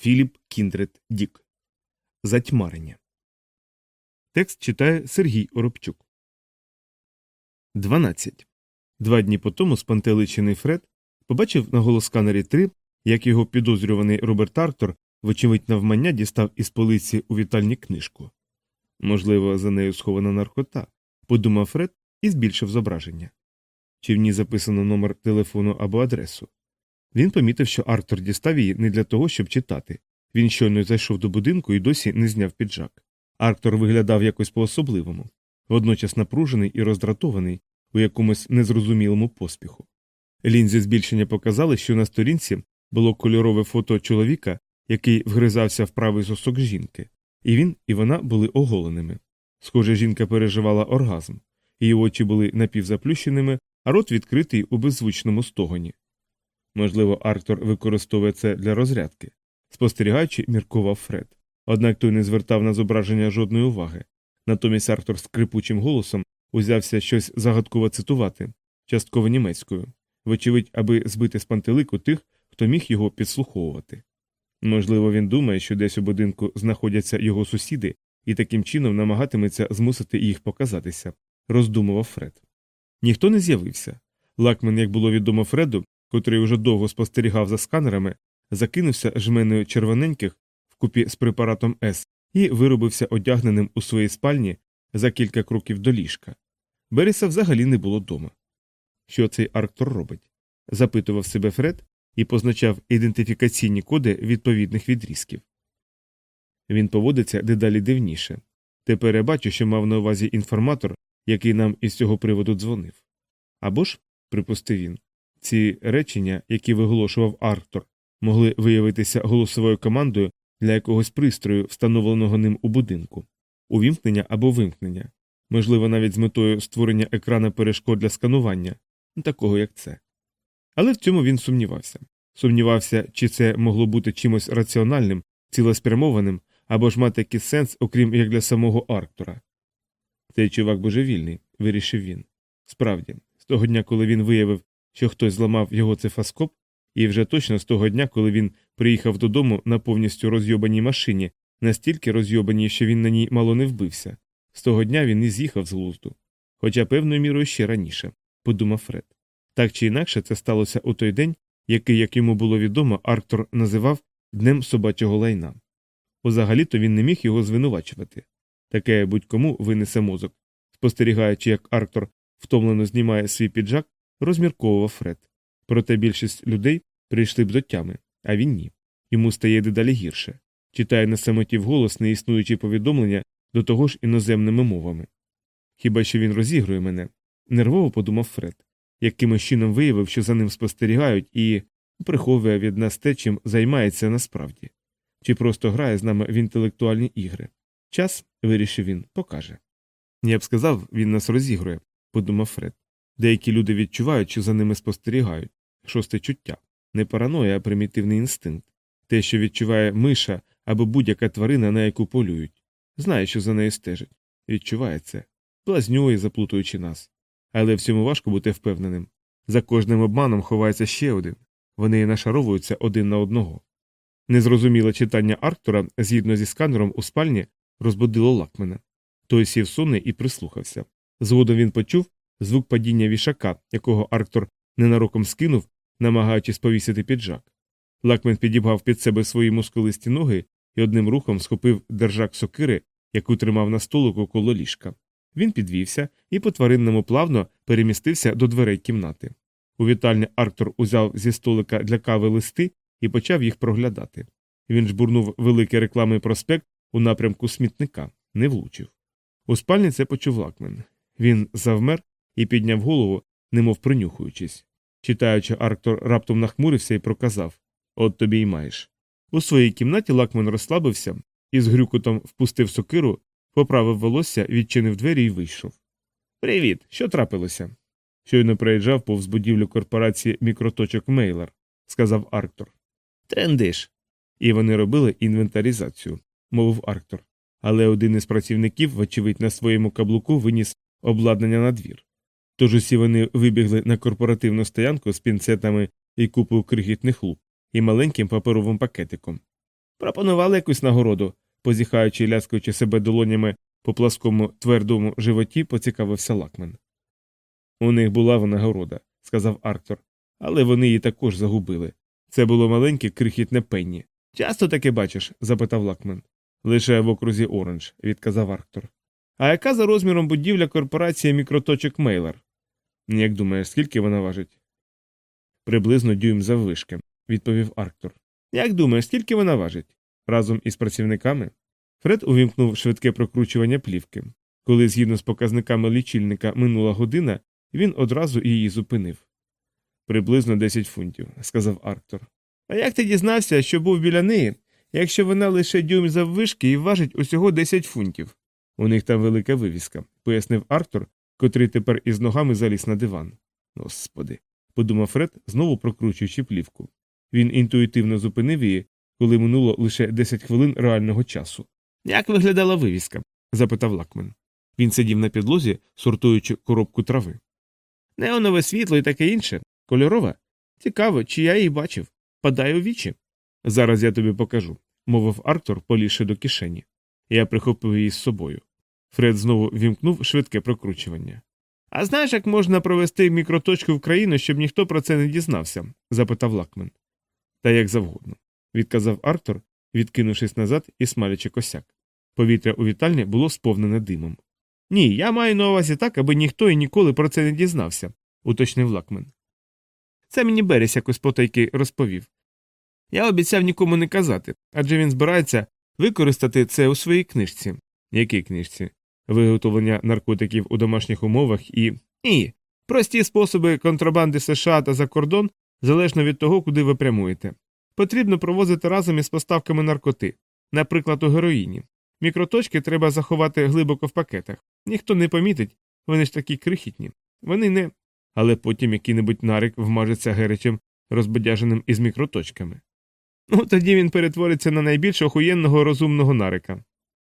Філіп Кіндрет Дік. Затьмарення. Текст читає Сергій Оробчук. 12. Два дні по тому спантеличений Фред побачив на голосканері 3, як його підозрюваний Роберт Арктор, вочевидь навмання дістав із полиці у вітальні книжку. Можливо, за нею схована наркота, подумав Фред і збільшив зображення. Чи в ній записано номер телефону або адресу. Він помітив, що Арктор дістав її не для того, щоб читати. Він щойно зайшов до будинку і досі не зняв піджак. Арктор виглядав якось по особливому, водночас напружений і роздратований у якомусь незрозумілому поспіху. Лінзі збільшення показали, що на сторінці було кольорове фото чоловіка, який вгризався в правий сосок жінки, і він і вона були оголеними. Схоже, жінка переживала оргазм, її очі були напівзаплющеними, а рот відкритий у беззвучному стогоні. Можливо, Арктор використовує це для розрядки. Спостерігаючи, міркував Фред. Однак той не звертав на зображення жодної уваги. Натомість Арктор скрипучим голосом узявся щось загадково цитувати, частково німецькою, вочевидь, аби збити з пантелику тих, хто міг його підслуховувати. Можливо, він думає, що десь у будинку знаходяться його сусіди, і таким чином намагатиметься змусити їх показатися, роздумував Фред. Ніхто не з'явився. Лакмен, як було відомо Фреду, котрий уже довго спостерігав за сканерами, закинувся жменою червоненьких вкупі з препаратом С і виробився одягненим у своїй спальні за кілька кроків до ліжка. Беріса взагалі не було дома. Що цей Арктор робить? запитував себе Фред і позначав ідентифікаційні коди відповідних відрізків. Він поводиться дедалі дивніше. Тепер я бачу, що мав на увазі інформатор, який нам із цього приводу дзвонив. Або ж, припустив він, ці речення, які виголошував Арктор, могли виявитися голосовою командою для якогось пристрою, встановленого ним у будинку, увімкнення або вимкнення, можливо, навіть з метою створення екрана перешкод для сканування, такого як це. Але в цьому він сумнівався. Сумнівався, чи це могло бути чимось раціональним, цілеспрямованим або ж мати якийсь сенс, окрім як для самого Арктора. Цей чувак божевільний, вирішив він. Справді, з того дня, коли він виявив, що хтось зламав його цифаскоп, і вже точно з того дня, коли він приїхав додому на повністю розйобаній машині, настільки розйобаній, що він на ній мало не вбився. З того дня він і з'їхав з глузду. Хоча певною мірою ще раніше, подумав Фред. Так чи інакше це сталося у той день, який, як йому було відомо, Арктор називав Днем собачого лайна. Узагалі то він не міг його звинувачувати. Таке будь-кому винесе мозок. Спостерігаючи, як Арктор втомлено знімає свій піджак, розмірковував Фред. Проте більшість людей прийшли б до тями, а він ні. Йому стає дедалі гірше. Читає на самоті вголос неіснуючі повідомлення до того ж іноземними мовами. Хіба що він розігрує мене? Нервово подумав Фред, якимось чином виявив, що за ним спостерігають і приховує від нас те, чим займається насправді, чи просто грає з нами в інтелектуальні ігри. Час, вирішив він, покаже. Я б сказав, він нас розігрує, подумав Фред. Деякі люди відчувають, що за ними спостерігають шосте чуття, не параноя, а примітивний інстинкт, те, що відчуває миша або будь-яка тварина, на яку полюють, знає, що за нею стежить, відчуває це, блазнює, заплутуючи нас. Але в цьому важко бути впевненим. За кожним обманом ховається ще один вони нашаровуються один на одного. Незрозуміле читання Арктора згідно зі сканером у спальні розбудило лакмена. Той сів сонний і прислухався. Згодом він почув звук падіння вішака, якого Арктор ненароком скинув, намагаючись повісити піджак. Лакмен підібгав під себе свої мускулисті ноги і одним рухом схопив держак сокири, яку тримав на столику коло ліжка. Він підвівся і по тваринному плавно перемістився до дверей кімнати. У вітальні Арктор узяв зі столика для кави листи і почав їх проглядати. Він жбурнув великий рекламний проспект у напрямку смітника, не влучив. У спальні це почув лакмен. Він завмер і підняв голову, немов принюхуючись. Читаючи, Арктор раптом нахмурився і проказав От тобі й маєш. У своїй кімнаті лакмен розслабився і з грюкотом впустив сокиру, поправив волосся, відчинив двері і вийшов. Привіт, що трапилося? Щойно приїжджав повз будівлю корпорації мікроточок Мейлер, сказав Арктор. Трендиш. І вони робили інвентаризацію, мовив Арктор. Але один із працівників, вочевидь, на своєму каблуку виніс обладнання на двір. Тож усі вони вибігли на корпоративну стоянку з пінцетами і купою крихітних луп і маленьким паперовим пакетиком. Пропонували якусь нагороду, позіхаючи і ляскаючи себе долонями по пласкому твердому животі, поцікавився лакмен. У них була винагорода, сказав Арктор, але вони її також загубили. Це було маленьке крихітне пенні. Часто таке бачиш? запитав лакмен. Лише в окрузі Оранж, відказав Арктор. А яка за розміром будівля корпорації мікроточок Мейлер? Як думаєш, скільки вона важить? Приблизно дюйм заввишки, відповів Арктор. Як думаєш, скільки вона важить? Разом із працівниками? Фред увімкнув швидке прокручування плівки. Коли, згідно з показниками лічильника, минула година, він одразу її зупинив. Приблизно 10 фунтів, сказав Арктор. А як ти дізнався, що був біля неї, якщо вона лише дюйм заввишки і важить усього 10 фунтів? У них там велика вивіска, пояснив Арктор, котрий тепер із ногами заліз на диван. Господи, подумав Фред, знову прокручуючи плівку. Він інтуїтивно зупинив її, коли минуло лише 10 хвилин реального часу. Як виглядала вивіска? запитав Лакмен. Він сидів на підлозі, сортуючи коробку трави. Неонове світло і таке інше. Кольорове? Цікаво, чи я її бачив. Падає у вічі. Зараз я тобі покажу, мовив Арктор, полізши до кишені. Я прихопив її з собою. Фред знову вімкнув швидке прокручування. А знаєш, як можна провести мікроточку в країну, щоб ніхто про це не дізнався? запитав Лакмен. Та як завгодно, відказав Арктор, відкинувшись назад і смалячи косяк. Повітря у вітальні було сповнене димом. Ні, я маю на увазі так, аби ніхто і ніколи про це не дізнався, уточнив Лакмен. Це мені Беріс якось потайки розповів. Я обіцяв нікому не казати, адже він збирається використати це у своїй книжці. Якій книжці? Виготовлення наркотиків у домашніх умовах і. Ні. Прості способи контрабанди США та за кордон залежно від того, куди ви прямуєте. Потрібно провозити разом із поставками наркоти, наприклад, у героїні. Мікроточки треба заховати глибоко в пакетах. Ніхто не помітить, вони ж такі крихітні. Вони не. Але потім який-небудь нарик вмажеться геричем, розбодяженим із мікроточками. Ну, тоді він перетвориться на найбільш охуєнного розумного нарика.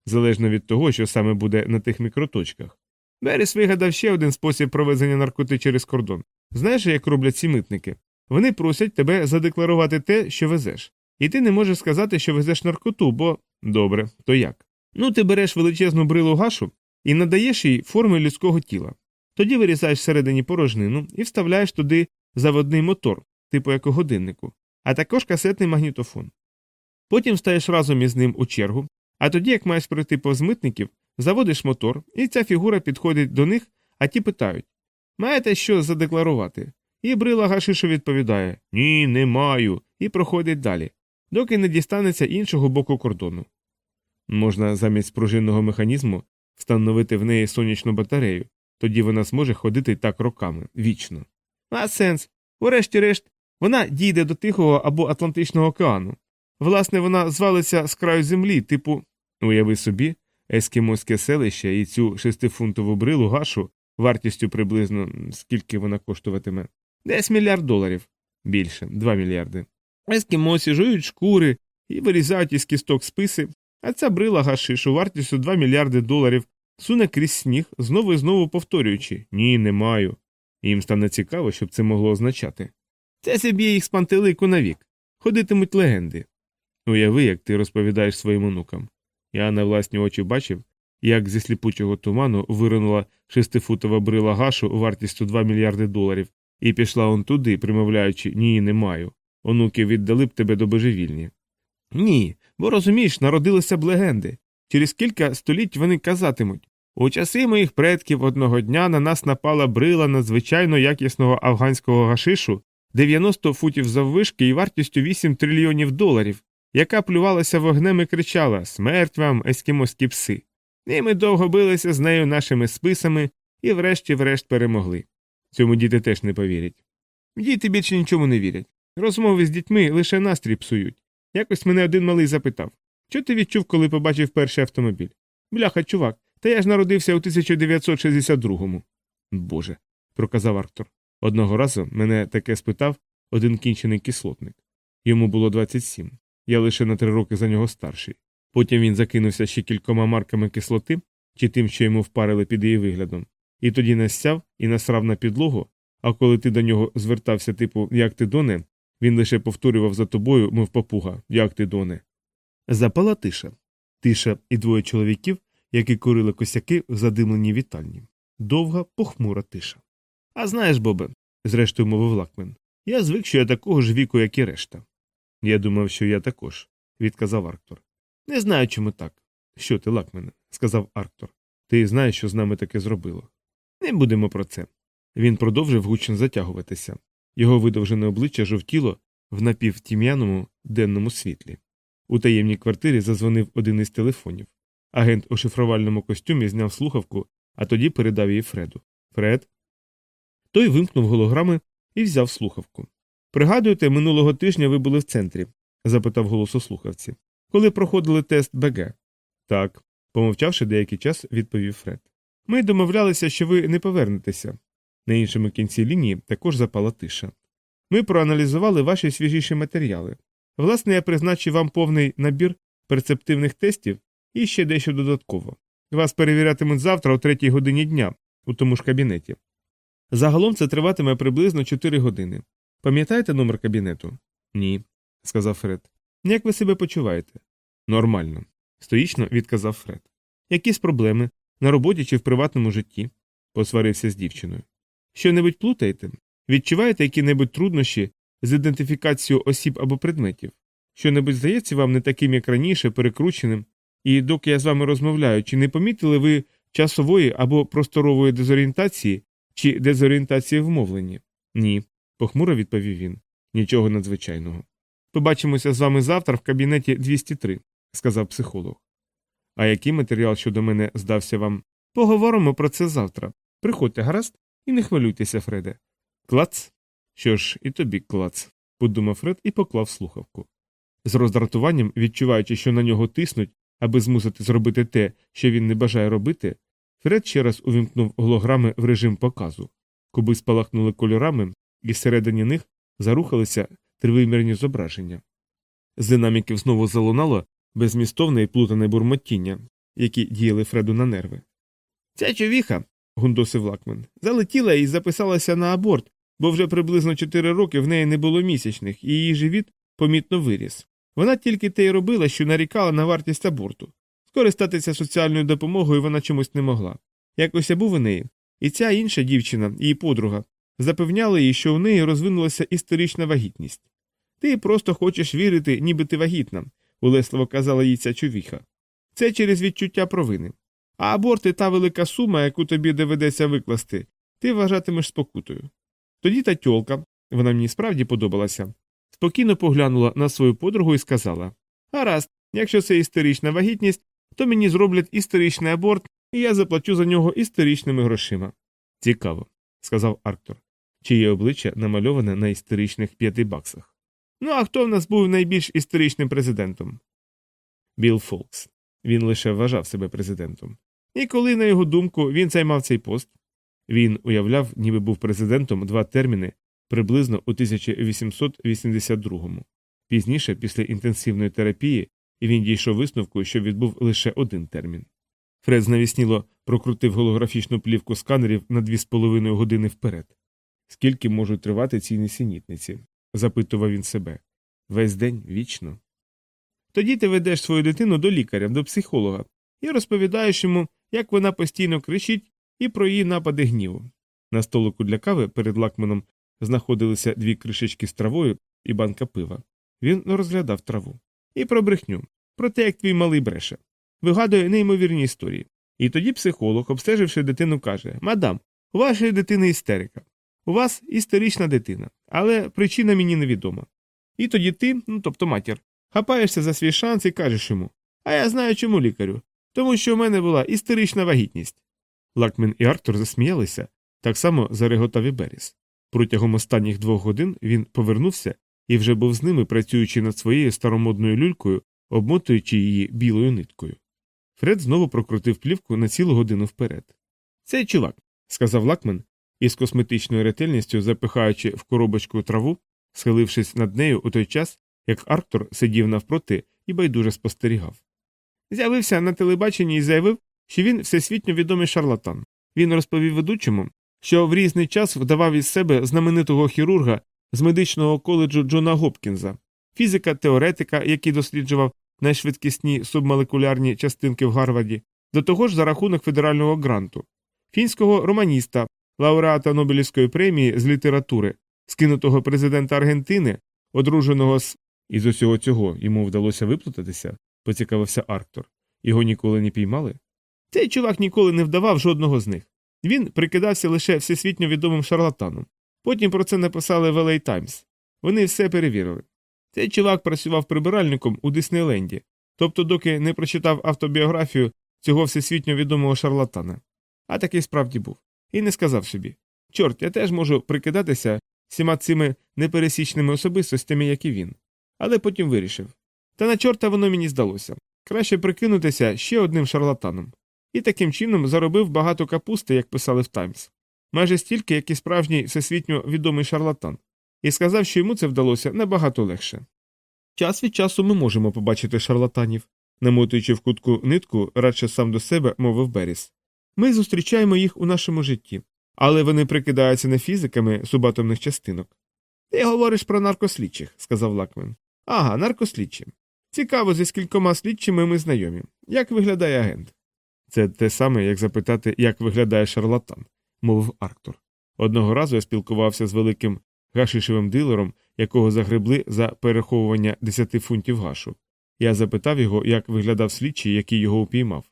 Залежно від того, що саме буде на тих мікроточках. Беріс вигадав ще один спосіб провезення наркоти через кордон. Знаєш, як роблять ці митники? Вони просять тебе задекларувати те, що везеш. І ти не можеш сказати, що везеш наркоту, бо. Добре, то як? Ну, ти береш величезну брилу гашу і надаєш їй форми людського тіла. Тоді вирізаєш всередині порожнину і вставляєш туди заводний мотор, типу як у годиннику, а також касетний магнітофон. Потім стаєш разом із ним у чергу, а тоді, як маєш пройти повз митників, заводиш мотор, і ця фігура підходить до них, а ті питають Маєте що задекларувати? І брила гашишу відповідає Ні, не маю, і проходить далі, доки не дістанеться іншого боку кордону. Можна замість пружинного механізму встановити в неї сонячну батарею, тоді вона зможе ходити так роками, вічно. А сенс. Урешті-решт, вона дійде до Тихого або Атлантичного океану. Власне, вона звалиться з краю землі, типу, уяви собі, ескімоське селище і цю шестифунтову брилу гашу вартістю приблизно скільки вона коштуватиме? Десь мільярд доларів. Більше, два мільярди. Ескімосі жують шкури і вирізають із кісток списи, а ця брила гашишу вартістю 2 мільярди доларів суне крізь сніг, знову і знову повторюючи Ні, не маю. Їм стане цікаво, щоб це могло означати. Це зіб'є їх з навік. Ходитимуть легенди. Уяви, як ти розповідаєш своїм онукам. Я на власні очі бачив, як зі сліпучого туману виринула шестифутова брила гашу вартістю 2 мільярди доларів, і пішла он туди, примовляючи Ні, не маю. Онуки віддали б тебе до божевільні. Ні, бо розумієш, народилися б легенди. Через кілька століть вони казатимуть у часи моїх предків одного дня на нас напала брила надзвичайно якісного афганського гашишу 90 футів заввишки і вартістю 8 трильйонів доларів, яка плювалася вогнем і кричала Смерть вам, ескімоські пси. І ми довго билися з нею нашими списами і врешті-врешт перемогли. Цьому діти теж не повірять. Діти більше нічому не вірять. Розмови з дітьми лише настрій псують. Якось мене один малий запитав що ти відчув, коли побачив перший автомобіль? Бляха, чувак, та я ж народився у 1962-му. Боже, проказав Арктор. Одного разу мене таке спитав один кінчений кислотник. Йому було 27. Я лише на три роки за нього старший. Потім він закинувся ще кількома марками кислоти чи тим, що йому впарили під її виглядом, і тоді насяв і насрав на підлогу, а коли ти до нього звертався, типу, як ти доне, він лише повторював за тобою, мов папуга, як ти доне. Запала тиша. Тиша і двоє чоловіків, які курили косяки в задимленій вітальні. Довга, похмура тиша. А знаєш, Бобе, зрештою мовив Лакмен, я звик, що я такого ж віку, як і решта. Я думав, що я також, відказав Арктор. Не знаю, чому так. Що ти, Лакмене, сказав Арктор. Ти знаєш, що з нами таке зробило. Не будемо про це. Він продовжив гучно затягуватися. Його видовжене обличчя жовтіло в напівтім'яному денному світлі. У таємній квартирі зазвонив один із телефонів. Агент у шифрувальному костюмі зняв слухавку, а тоді передав її Фреду. Фред. Той вимкнув голограми і взяв слухавку. Пригадуєте, минулого тижня ви були в центрі? запитав голос у слухавці. Коли проходили тест БГ? Так, помовчавши деякий час, відповів Фред. Ми домовлялися, що ви не повернетеся. На іншому кінці лінії також запала тиша. Ми проаналізували ваші свіжіші матеріали. Власне, я призначив вам повний набір перцептивних тестів і ще дещо додатково. Вас перевірятимуть завтра о третій годині дня у тому ж кабінеті. Загалом це триватиме приблизно 4 години. Пам'ятаєте номер кабінету? Ні, сказав Фред. Як ви себе почуваєте? Нормально, стоїчно відказав Фред. Якісь проблеми на роботі чи в приватному житті? посварився з дівчиною. Що небудь плутаєте? Відчуваєте які-небудь труднощі з ідентифікацією осіб або предметів? Що небудь здається вам не таким, як раніше, перекрученим, і доки я з вами розмовляю, чи не помітили ви часової або просторової дезорієнтації чи дезорієнтації в мовленні? Ні, похмуро відповів він. Нічого надзвичайного. Побачимося з вами завтра в кабінеті 203, сказав психолог. А який матеріал щодо мене здався вам? Поговоримо про це завтра. Приходьте, гаразд, і не хвилюйтеся, Фреде. Клац. Що ж, і тобі клац, подумав Фред і поклав слухавку. З роздратуванням, відчуваючи, що на нього тиснуть, аби змусити зробити те, що він не бажає робити, Фред ще раз увімкнув голограми в режим показу. Куби спалахнули кольорами, і всередині них зарухалися тривимірні зображення. З динаміків знову залунало безмістовне і плутане бурмотіння, які діяли Фреду на нерви. Ця човіха, гундосив Лакмен, залетіла і записалася на аборт, бо вже приблизно чотири роки в неї не було місячних, і її живіт помітно виріс. Вона тільки те й робила, що нарікала на вартість аборту. Скористатися соціальною допомогою вона чомусь не могла. Якось я був у неї, і ця інша дівчина, її подруга, запевняли їй, що у неї розвинулася історична вагітність. Ти просто хочеш вірити, ніби ти вагітна, улесливо казала їй ця човіха. Це через відчуття провини. А аборти та велика сума, яку тобі доведеться викласти, ти вважатимеш спокутою. Тоді та тьолка, вона мені справді подобалася, спокійно поглянула на свою подругу і сказала Гаразд, якщо це історична вагітність, то мені зроблять історичний аборт, і я заплачу за нього історичними грошима. Цікаво, сказав Арктор, чиє обличчя намальоване на історичних п'яти баксах. Ну а хто в нас був найбільш історичним президентом? Білл Фолкс. Він лише вважав себе президентом. І коли, на його думку, він займав цей пост, він уявляв, ніби був президентом два терміни приблизно у 1882-му. Пізніше, після інтенсивної терапії, він дійшов висновку, що відбув лише один термін. Фред знавісніло прокрутив голографічну плівку сканерів на дві з половиною години вперед. Скільки можуть тривати ці несенітниці? запитував він себе. Весь день вічно. Тоді ти ведеш свою дитину до лікаря, до психолога, і розповідаєш йому, як вона постійно кричить і про її напади гніву. На столику для кави перед лакменом знаходилися дві кришечки з травою і банка пива. Він розглядав траву. І про брехню, про те, як твій малий бреше. Вигадує неймовірні історії. І тоді психолог, обстеживши дитину, каже Мадам, у вашої дитини істерика. У вас історична дитина, але причина мені невідома. І тоді ти, ну тобто матір, хапаєшся за свій шанс і кажеш йому А я знаю, чому лікарю. Тому що у мене була істерична вагітність. Лакмен і Артур засміялися, так само зареготав і Беріс. Протягом останніх двох годин він повернувся і вже був з ними, працюючи над своєю старомодною люлькою, обмотуючи її білою ниткою. Фред знову прокрутив плівку на цілу годину вперед. Цей чувак, сказав Лакмен, із косметичною ретельністю запихаючи в коробочку траву, схилившись над нею у той час, як Арктур сидів навпроти і байдуже спостерігав. З'явився на телебаченні і заявив, що він всесвітньо відомий шарлатан. Він розповів ведучому, що в різний час вдавав із себе знаменитого хірурга з медичного коледжу Джона Гопкінза, фізика теоретика, який досліджував найшвидкісні субмолекулярні частинки в Гарварді, до того ж за рахунок федерального гранту, фінського романіста, лауреата Нобелівської премії з літератури, скинутого президента Аргентини, одруженого з. Із усього цього йому вдалося виплутатися, поцікавився Арктор. Його ніколи не піймали? Цей чувак ніколи не вдавав жодного з них. Він прикидався лише всесвітньо відомим шарлатаном. Потім про це написали в LA Times. Вони все перевірили. Цей чувак працював прибиральником у Диснейленді, тобто, доки не прочитав автобіографію цього всесвітньо відомого шарлатана. А такий справді був. І не сказав собі чорт, я теж можу прикидатися всіма цими непересічними особистостями, як і він. Але потім вирішив. Та на чорта воно мені здалося. Краще прикинутися ще одним шарлатаном. І таким чином заробив багато капусти, як писали в Таймс. Майже стільки, як і справжній всесвітньо відомий шарлатан, і сказав, що йому це вдалося набагато легше. Час від часу ми можемо побачити шарлатанів, намотуючи в кутку нитку, радше сам до себе, мовив Беріс. Ми зустрічаємо їх у нашому житті, але вони прикидаються не фізиками субатомних частинок. Ти говориш про наркослідчих, сказав Лакмен. Ага, наркослідчі. Цікаво, зі скількома слідчими ми знайомі. Як виглядає агент? Це те саме, як запитати, як виглядає шарлатан, мовив Арктур. Одного разу я спілкувався з великим гашишевим дилером, якого загребли за переховування 10 фунтів гашу. Я запитав його, як виглядав слідчий, який його упіймав.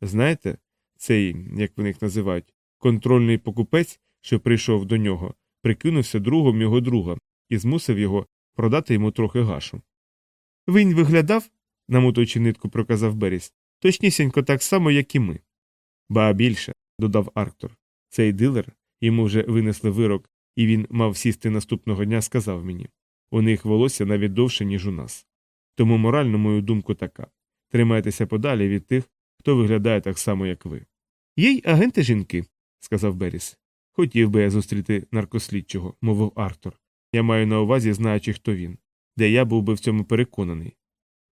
Знаєте, цей, як вони їх називають, контрольний покупець, що прийшов до нього, прикинувся другом його друга і змусив його продати йому трохи гашу. Він виглядав, намотуючи нитку, проказав Беріс, точнісінько так само, як і ми. Ба більше, додав Арктор. Цей дилер, йому вже винесли вирок, і він мав сісти наступного дня, сказав мені у них волосся навіть довше, ніж у нас. Тому морально мою думку така тримайтеся подалі від тих, хто виглядає так само, як ви. Є й агенти жінки, сказав Беріс. Хотів би я зустріти наркослідчого, мовив Арктор. Я маю на увазі, знаючи, хто він, де я був би в цьому переконаний.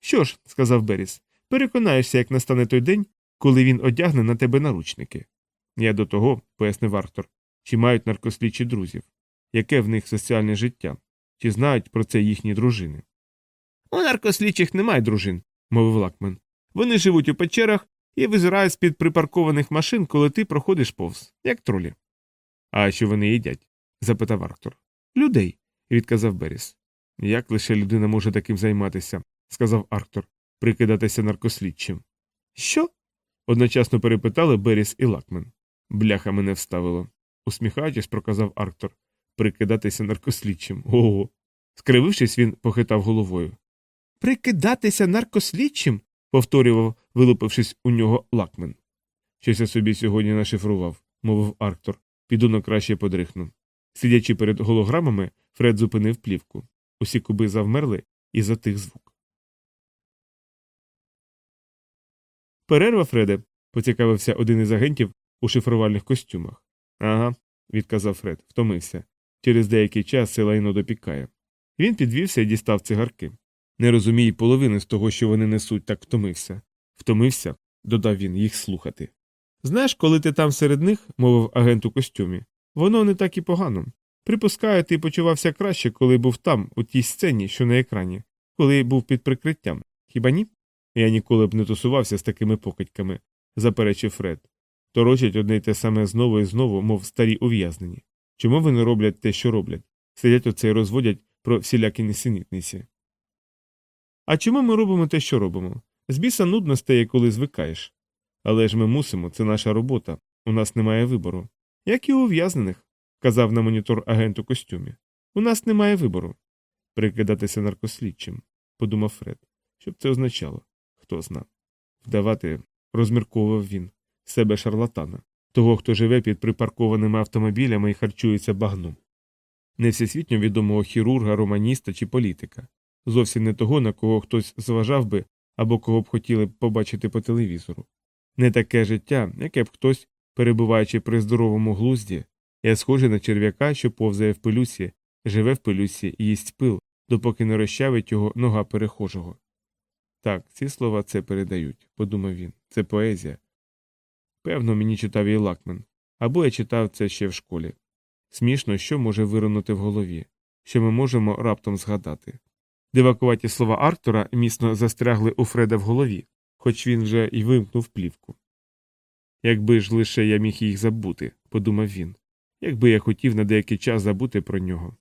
Що ж, сказав Беріс, переконаєшся, як настане той день, коли він одягне на тебе наручники. Я до того, пояснив Арктор, чи мають наркослідчі друзів, яке в них соціальне життя, чи знають про це їхні дружини. У наркослідчих немає дружин, мовив Лакмен. Вони живуть у печерах і визирають з під припаркованих машин, коли ти проходиш повз, як тролі. А що вони їдять? запитав Арктор. Людей, відказав Беріс. Як лише людина може таким займатися, сказав Арктор, прикидатися наркослідчим. Що? одночасно перепитали Беріс і Лакмен. Бляха мене вставило, усміхаючись, проказав Арктор, прикидатися наркослідчим. Ого. Скривившись, він похитав головою. Прикидатися наркослідчим? Повторював, вилупившись у нього лакмен. Щось я собі сьогодні нашифрував, мовив Арктор. Піду на краще подрихну. Сидячи перед голограмами, Фред зупинив плівку. Усі куби завмерли і затих звук. Перерва, Фреде, поцікавився один із агентів у шифрувальних костюмах. Ага, відказав Фред, втомився. Через деякий час це лайно допікає. Він підвівся і дістав цигарки. Не розуміє половини з того, що вони несуть, так втомився. Втомився, додав він, їх слухати. Знаєш, коли ти там серед них, мовив агент у костюмі, воно не так і погано. Припускаю, ти почувався краще, коли був там, у тій сцені, що на екрані, коли був під прикриттям. Хіба ні? Я ніколи б не тусувався з такими покидьками, заперечив Фред. Торочать одне й те саме знову і знову, мов старі ув'язнені. Чому вони роблять те, що роблять? Сидять оце і розводять про всілякі несенітниці. А чому ми робимо те, що робимо? З біса нудно стає, коли звикаєш. Але ж ми мусимо, це наша робота, у нас немає вибору. Як і у ув'язнених, казав на монітор агент у костюмі. У нас немає вибору. Прикидатися наркослідчим, подумав Фред. Що б це означало? Хто зна. Вдавати, розмірковував він, себе шарлатана, того, хто живе під припаркованими автомобілями і харчується багном. Не всесвітньо відомого хірурга, романіста чи політика, зовсім не того, на кого хтось зважав би або кого б хотіли б побачити по телевізору. Не таке життя, яке б хтось, перебуваючи при здоровому глузді, є схожий на черв'яка, що повзає в пилюсі, живе в пилюсі і їсть пил, допоки не розчавить його нога перехожого. Так, ці слова це передають, подумав він. Це поезія. Певно, мені читав її Лакмен, або я читав це ще в школі. Смішно, що може виринути в голові, що ми можемо раптом згадати. Дивакуваті слова Арктура міцно застрягли у Фреда в голові, хоч він вже й вимкнув плівку. Якби ж лише я міг їх забути, подумав він, якби я хотів на деякий час забути про нього.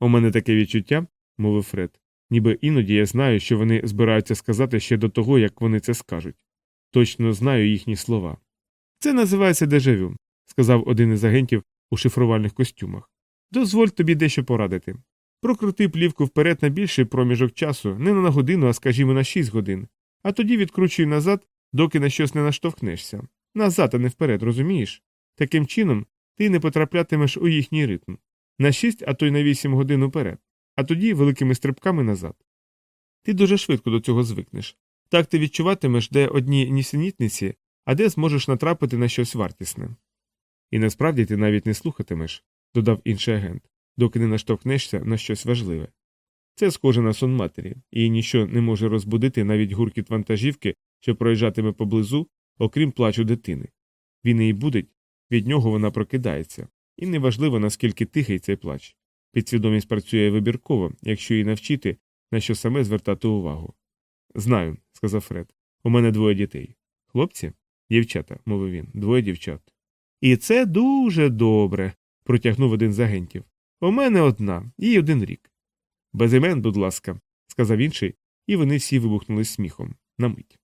У мене таке відчуття, мовив Фред, ніби іноді я знаю, що вони збираються сказати ще до того, як вони це скажуть. Точно знаю їхні слова. Це називається дежавю, сказав один із агентів у шифрувальних костюмах. Дозволь тобі дещо порадити. Прокрути плівку вперед на більший проміжок часу, не на годину, а скажімо, на шість годин, а тоді відкручуй назад, доки на щось не наштовхнешся. Назад, а не вперед, розумієш? Таким чином ти не потраплятимеш у їхній ритм. На шість, а то й на вісім годин уперед, а тоді великими стрибками назад. Ти дуже швидко до цього звикнеш. Так ти відчуватимеш, де одні нісенітниці, а де зможеш натрапити на щось вартісне. І насправді ти навіть не слухатимеш, додав інший агент, доки не наштовхнешся на щось важливе. Це схоже на сон матері, і ніщо не може розбудити навіть гуркіт вантажівки, що проїжджатиме поблизу, окрім плачу дитини. Він її будить, від нього вона прокидається, і неважливо, наскільки тихий цей плач. Підсвідомість працює вибірково, якщо її навчити, на що саме звертати увагу. Знаю, сказав Фред. У мене двоє дітей. Хлопці? Дівчата, мовив він, двоє дівчат. І це дуже добре, протягнув один з агентів. У мене одна, їй один рік. Без імен, будь ласка, сказав інший, і вони всі вибухнули сміхом на мить.